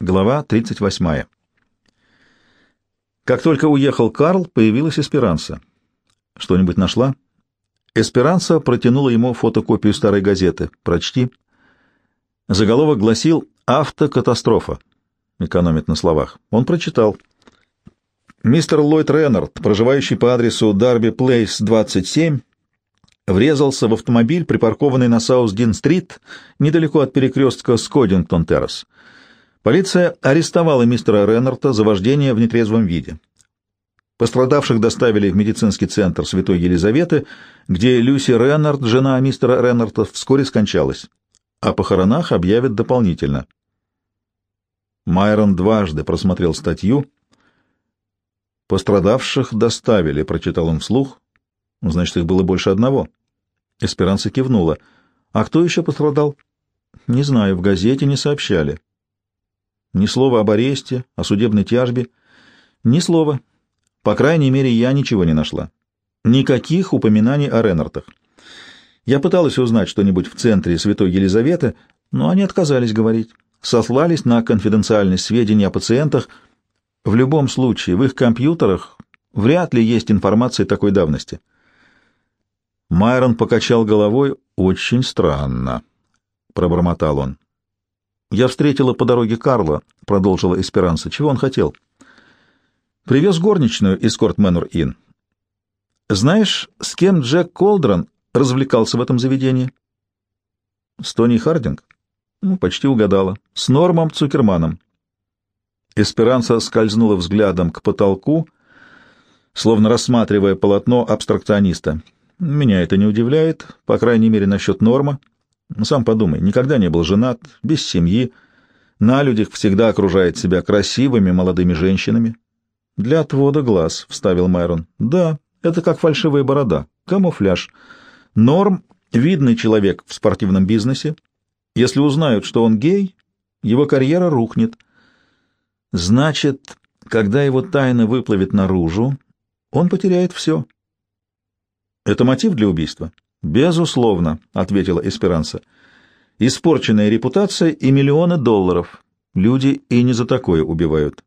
Глава 38. Как только уехал Карл, появилась Эсперанса. Что-нибудь нашла? Эсперанса протянула ему фотокопию старой газеты. Прочти. Заголовок гласил «Автокатастрофа». Экономит на словах. Он прочитал. Мистер Ллойд Реннард, проживающий по адресу Дарби Плейс, 27, врезался в автомобиль, припаркованный на Саус-Дин-стрит, недалеко от перекрестка Скодингтон-террас. Полиция арестовала мистера Реннарта за вождение в нетрезвом виде. Пострадавших доставили в медицинский центр Святой Елизаветы, где Люси Реннард, жена мистера Реннарта, вскоре скончалась. О похоронах объявят дополнительно. Майрон дважды просмотрел статью. «Пострадавших доставили», — прочитал он вслух. «Значит, их было больше одного». Эсперанца кивнула. «А кто еще пострадал?» «Не знаю, в газете не сообщали». Ни слова об аресте, о судебной тяжбе. Ни слова. По крайней мере, я ничего не нашла. Никаких упоминаний о Реннартах. Я пыталась узнать что-нибудь в центре Святой Елизаветы, но они отказались говорить. Сослались на конфиденциальные сведения о пациентах. В любом случае, в их компьютерах вряд ли есть информация такой давности. Майрон покачал головой. «Очень странно», — пробормотал он. «Я встретила по дороге Карла», — продолжила Эсперанса. «Чего он хотел?» «Привез горничную из Корт-Мэннер-Инн. Знаешь, с кем Джек Колдрон развлекался в этом заведении?» «С Тони Хардинг?» «Ну, почти угадала. С Нормом Цукерманом». Эсперанса скользнула взглядом к потолку, словно рассматривая полотно абстракциониста. «Меня это не удивляет, по крайней мере, насчет Норма». Ну, сам подумай, никогда не был женат, без семьи, на людях всегда окружает себя красивыми молодыми женщинами. Для отвода глаз, — вставил Майрон. Да, это как фальшивая борода, камуфляж. Норм — видный человек в спортивном бизнесе. Если узнают, что он гей, его карьера рухнет. Значит, когда его тайна выплывет наружу, он потеряет все. Это мотив для убийства? «Безусловно», — ответила Эсперанса. «Испорченная репутация и миллионы долларов. Люди и не за такое убивают».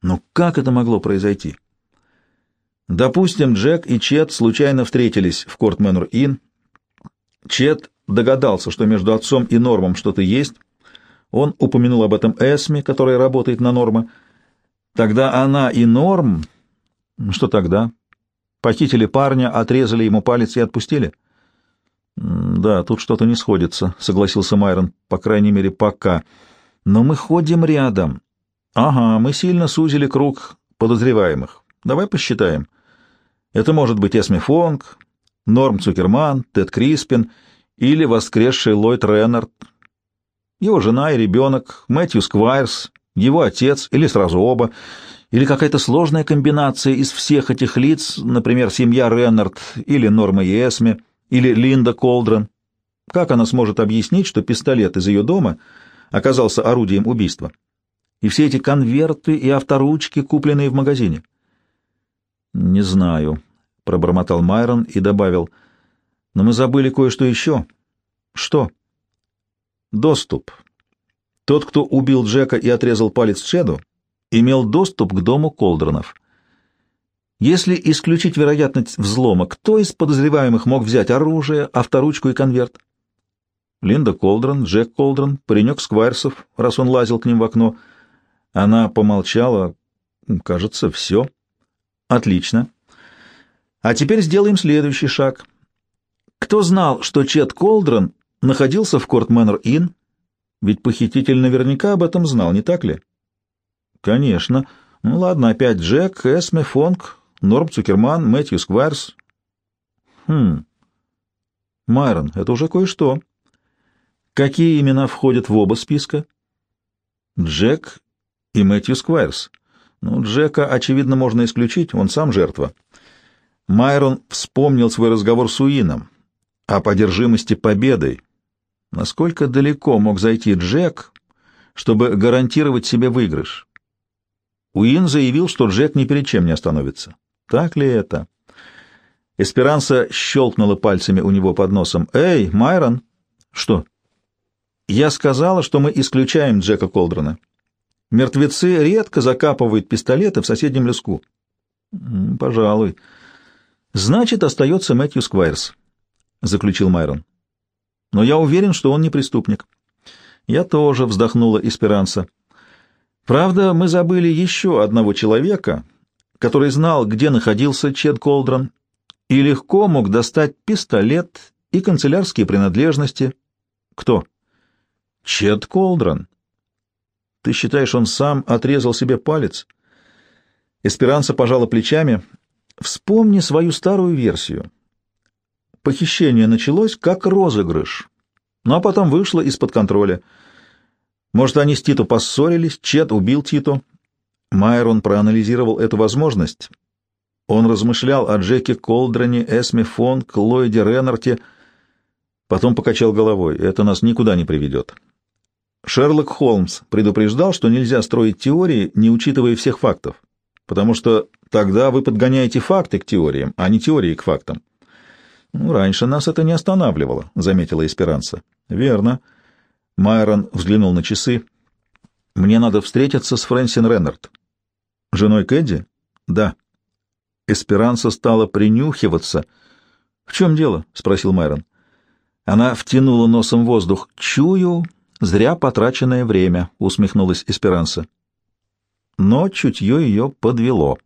Но как это могло произойти? Допустим, Джек и Чет случайно встретились в Кортменур-Инн. Чет догадался, что между отцом и Нормом что-то есть. Он упомянул об этом Эсме, которая работает на Норма. Тогда она и Норм... Что тогда? Похитили парня, отрезали ему палец и отпустили? — Да, тут что-то не сходится, — согласился Майрон, — по крайней мере, пока. Но мы ходим рядом. Ага, мы сильно сузили круг подозреваемых. Давай посчитаем. Это может быть Эсми Фонг, Норм Цукерман, Тед Криспин или воскресший Ллойд Реннард, его жена и ребенок, Мэтью Сквайрс, его отец или сразу оба — или какая-то сложная комбинация из всех этих лиц, например, семья Реннард или Норма и Эсме, или Линда Колдрон. Как она сможет объяснить, что пистолет из ее дома оказался орудием убийства? И все эти конверты и авторучки, купленные в магазине? «Не знаю», — пробормотал Майрон и добавил, — «но мы забыли кое-что еще». «Что?» «Доступ. Тот, кто убил Джека и отрезал палец Чеду, имел доступ к дому Колдронов. Если исключить вероятность взлома, кто из подозреваемых мог взять оружие, авторучку и конверт? Линда Колдрон, Джек Колдрон, паренек Сквайрсов, раз он лазил к ним в окно. Она помолчала. Кажется, все. Отлично. А теперь сделаем следующий шаг. Кто знал, что Чет Колдрон находился в Кортменнер-Инн? Ведь похититель наверняка об этом знал, не так ли? Конечно. Ну ладно, опять Джек, Эсме, Фонг, Норм Цукерман, Мэтью Сквайрс. Хм. Майрон, это уже кое-что. Какие имена входят в оба списка? Джек и Мэтью Сквайрс. Ну, Джека, очевидно, можно исключить, он сам жертва. Майрон вспомнил свой разговор с Уином о подержимости победой. Насколько далеко мог зайти Джек, чтобы гарантировать себе выигрыш? Уин заявил, что Джек ни перед чем не остановится. Так ли это? Эсперанса щелкнула пальцами у него под носом. «Эй, Майрон!» «Что?» «Я сказала, что мы исключаем Джека Колдрона. Мертвецы редко закапывают пистолеты в соседнем леску. Пожалуй. Значит, остается Мэтью Сквайрс, заключил Майрон. Но я уверен, что он не преступник. Я тоже вздохнула Эсперанса. Правда, мы забыли еще одного человека, который знал, где находился Чед Колдрон, и легко мог достать пистолет и канцелярские принадлежности. Кто? Чед Колдрон. Ты считаешь, он сам отрезал себе палец? Эсперанца пожала плечами. Вспомни свою старую версию. Похищение началось как розыгрыш, но потом вышло из-под контроля. Может, они с Тито поссорились, Чет убил Тито. Майрон проанализировал эту возможность. Он размышлял о Джеке Колдроне, Эсме Фонг, Ллойде Реннарте, потом покачал головой. Это нас никуда не приведет. Шерлок Холмс предупреждал, что нельзя строить теории, не учитывая всех фактов, потому что тогда вы подгоняете факты к теориям, а не теории к фактам. Ну, раньше нас это не останавливало, заметила Эсперанца. Верно. Майрон взглянул на часы. Мне надо встретиться с Фрэнсин Реннард. Женой Кэдди? Да. Эсперанца стала принюхиваться. В чем дело? спросил Майрон. Она втянула носом воздух. Чую, Зря потраченное время, усмехнулась Эсперанса. Но чутье ее подвело.